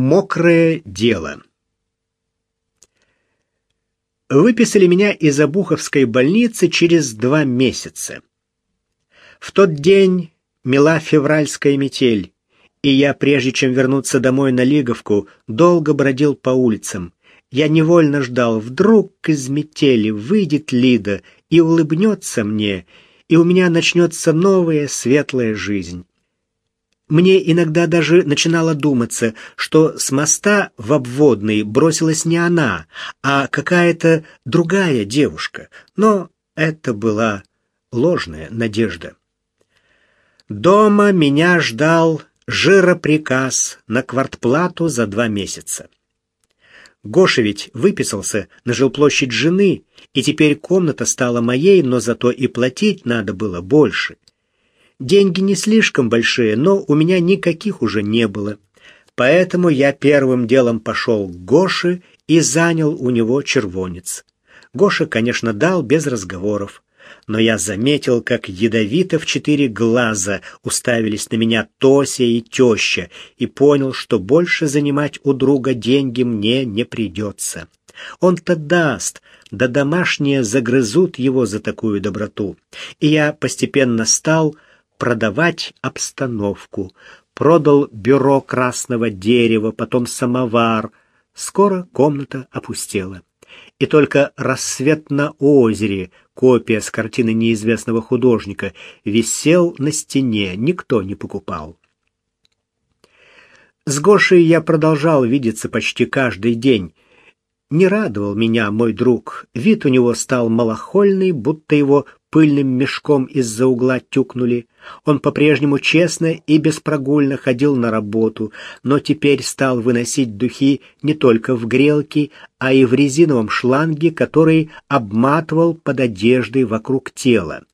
Мокрое дело. Выписали меня из Обуховской больницы через два месяца. В тот день мела февральская метель, и я, прежде чем вернуться домой на Лиговку, долго бродил по улицам. Я невольно ждал, вдруг из метели выйдет Лида и улыбнется мне, и у меня начнется новая светлая жизнь. Мне иногда даже начинало думаться, что с моста в обводный бросилась не она, а какая-то другая девушка. Но это была ложная надежда. Дома меня ждал жироприказ на квартплату за два месяца. Гоша ведь выписался на жилплощадь жены, и теперь комната стала моей, но зато и платить надо было больше. Деньги не слишком большие, но у меня никаких уже не было. Поэтому я первым делом пошел к Гоше и занял у него червонец. Гоша, конечно, дал без разговоров. Но я заметил, как ядовито в четыре глаза уставились на меня Тося и теща, и понял, что больше занимать у друга деньги мне не придется. Он-то даст, да домашние загрызут его за такую доброту. И я постепенно стал продавать обстановку. Продал бюро красного дерева, потом самовар. Скоро комната опустела. И только рассвет на озере, копия с картины неизвестного художника, висел на стене, никто не покупал. С Гошей я продолжал видеться почти каждый день. Не радовал меня мой друг. Вид у него стал малохольный, будто его пыльным мешком из-за угла тюкнули. Он по-прежнему честно и беспрогульно ходил на работу, но теперь стал выносить духи не только в грелке, а и в резиновом шланге, который обматывал под одеждой вокруг тела.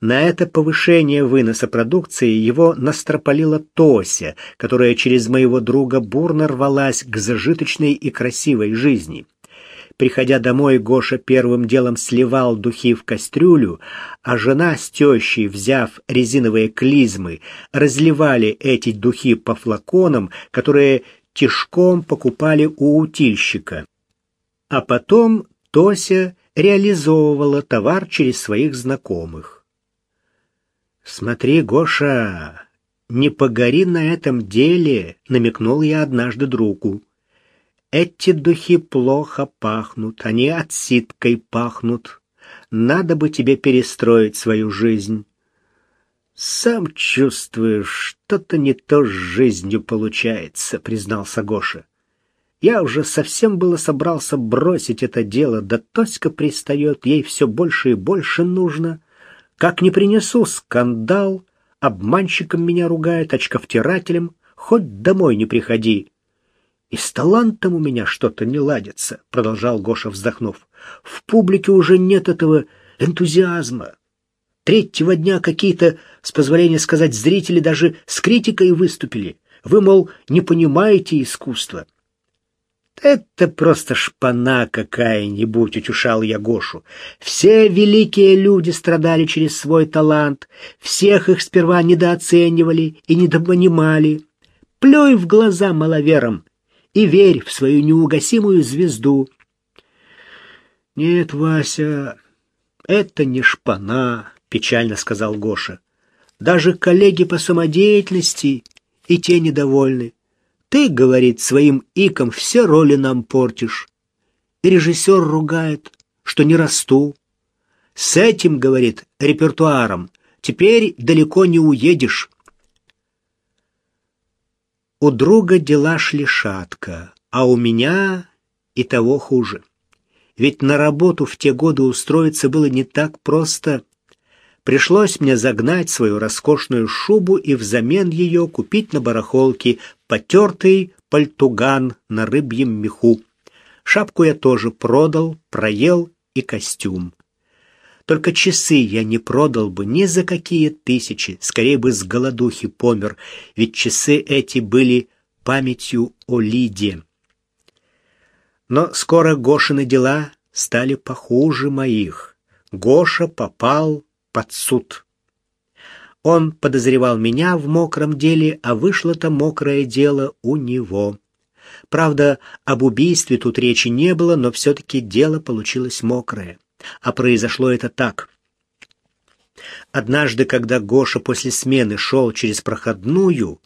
На это повышение выноса продукции его настропалила Тося, которая через моего друга бурно рвалась к зажиточной и красивой жизни. Приходя домой, Гоша первым делом сливал духи в кастрюлю, а жена с тещей, взяв резиновые клизмы, разливали эти духи по флаконам, которые тишком покупали у утильщика. А потом Тося реализовывала товар через своих знакомых. «Смотри, Гоша, не погори на этом деле», — намекнул я однажды другу. Эти духи плохо пахнут, они отсидкой пахнут. Надо бы тебе перестроить свою жизнь. Сам чувствуешь, что-то не то с жизнью получается, признался Гоша. Я уже совсем было собрался бросить это дело, да Тоська пристает, ей все больше и больше нужно. Как не принесу скандал, обманщиком меня ругает, очковтирателем, хоть домой не приходи. И с талантом у меня что-то не ладится, продолжал Гоша, вздохнув. В публике уже нет этого энтузиазма. Третьего дня какие-то, с позволения сказать, зрители даже с критикой выступили. Вы, мол, не понимаете искусства. Это просто шпана какая-нибудь, утешал я Гошу. Все великие люди страдали через свой талант, всех их сперва недооценивали и недопонимали. Плюй в глаза маловерам, и верь в свою неугасимую звезду. Нет, Вася, это не шпана, печально сказал Гоша. Даже коллеги по самодеятельности и те недовольны. Ты, говорит, своим иком все роли нам портишь. И режиссер ругает, что не расту. С этим, говорит, репертуаром теперь далеко не уедешь. У друга дела шли шатко, а у меня и того хуже. Ведь на работу в те годы устроиться было не так просто. Пришлось мне загнать свою роскошную шубу и взамен ее купить на барахолке потертый пальтуган на рыбьем меху. Шапку я тоже продал, проел и костюм. Только часы я не продал бы ни за какие тысячи, скорее бы с голодухи помер, ведь часы эти были памятью о Лиде. Но скоро Гошины дела стали похуже моих. Гоша попал под суд. Он подозревал меня в мокром деле, а вышло-то мокрое дело у него. Правда, об убийстве тут речи не было, но все-таки дело получилось мокрое. А произошло это так. Однажды, когда Гоша после смены шел через проходную,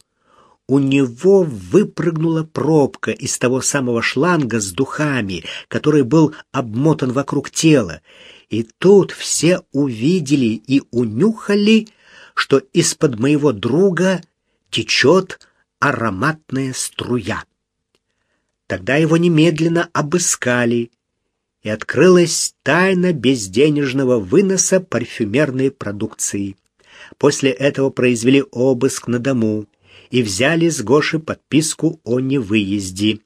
у него выпрыгнула пробка из того самого шланга с духами, который был обмотан вокруг тела. И тут все увидели и унюхали, что из-под моего друга течет ароматная струя. Тогда его немедленно обыскали, и открылась тайна безденежного выноса парфюмерной продукции. После этого произвели обыск на дому и взяли с Гоши подписку о невыезде.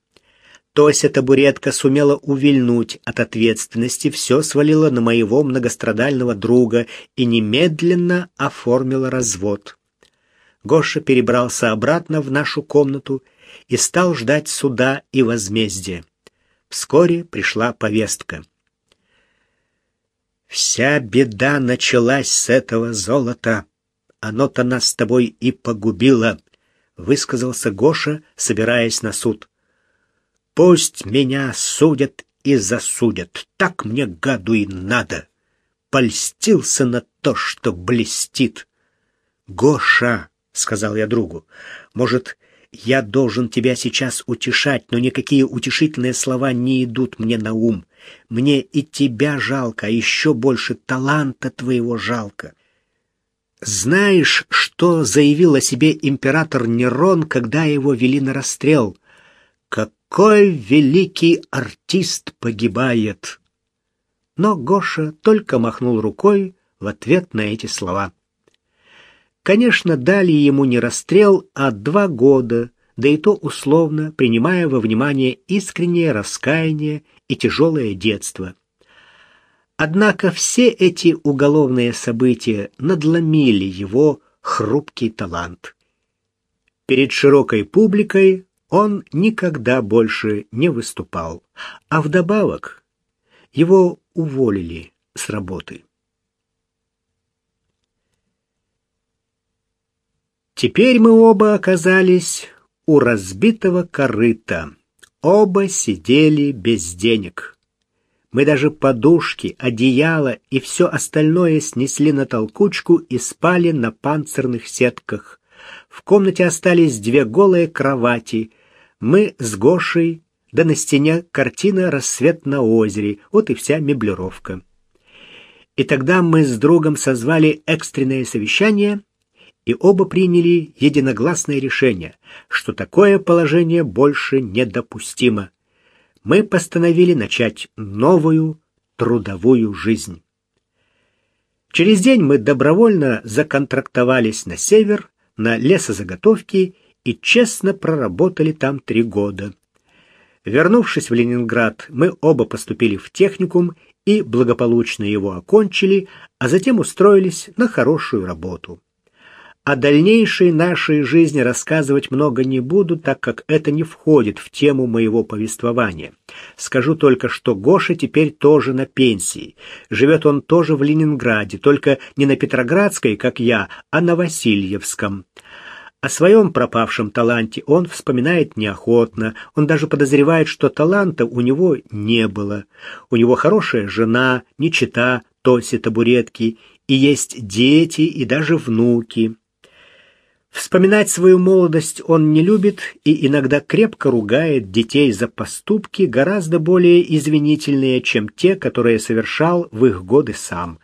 Тося табуретка сумела увильнуть от ответственности, все свалила на моего многострадального друга и немедленно оформила развод. Гоша перебрался обратно в нашу комнату и стал ждать суда и возмездия. Вскоре пришла повестка. «Вся беда началась с этого золота. Оно-то нас с тобой и погубило», — высказался Гоша, собираясь на суд. «Пусть меня судят и засудят. Так мне, гаду, и надо. Польстился на то, что блестит. Гоша, — сказал я другу, — может, я должен тебя сейчас утешать, но никакие утешительные слова не идут мне на ум. Мне и тебя жалко, а еще больше таланта твоего жалко. Знаешь, что заявил о себе император Нерон, когда его вели на расстрел? Какой великий артист погибает! Но Гоша только махнул рукой в ответ на эти слова. Конечно, дали ему не расстрел, а два года, да и то условно, принимая во внимание искреннее раскаяние и тяжелое детство. Однако все эти уголовные события надломили его хрупкий талант. Перед широкой публикой он никогда больше не выступал, а вдобавок его уволили с работы. Теперь мы оба оказались у разбитого корыта. Оба сидели без денег. Мы даже подушки, одеяло и все остальное снесли на толкучку и спали на панцирных сетках. В комнате остались две голые кровати. Мы с Гошей, да на стене картина «Рассвет на озере». Вот и вся меблировка. И тогда мы с другом созвали экстренное совещание и оба приняли единогласное решение, что такое положение больше недопустимо. Мы постановили начать новую трудовую жизнь. Через день мы добровольно законтрактовались на север, на лесозаготовки и честно проработали там три года. Вернувшись в Ленинград, мы оба поступили в техникум и благополучно его окончили, а затем устроились на хорошую работу. О дальнейшей нашей жизни рассказывать много не буду, так как это не входит в тему моего повествования. Скажу только, что Гоша теперь тоже на пенсии. Живет он тоже в Ленинграде, только не на Петроградской, как я, а на Васильевском. О своем пропавшем таланте он вспоминает неохотно, он даже подозревает, что таланта у него не было. У него хорошая жена, не чита, Тоси табуретки, и есть дети и даже внуки. Вспоминать свою молодость он не любит и иногда крепко ругает детей за поступки, гораздо более извинительные, чем те, которые совершал в их годы сам.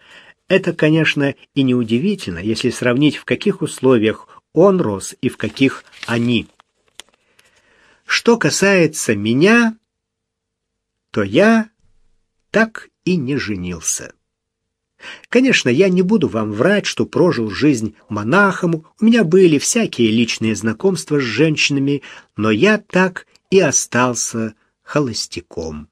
Это, конечно, и неудивительно, если сравнить, в каких условиях он рос и в каких они. Что касается меня, то я так и не женился. Конечно, я не буду вам врать, что прожил жизнь монахом, у меня были всякие личные знакомства с женщинами, но я так и остался холостяком.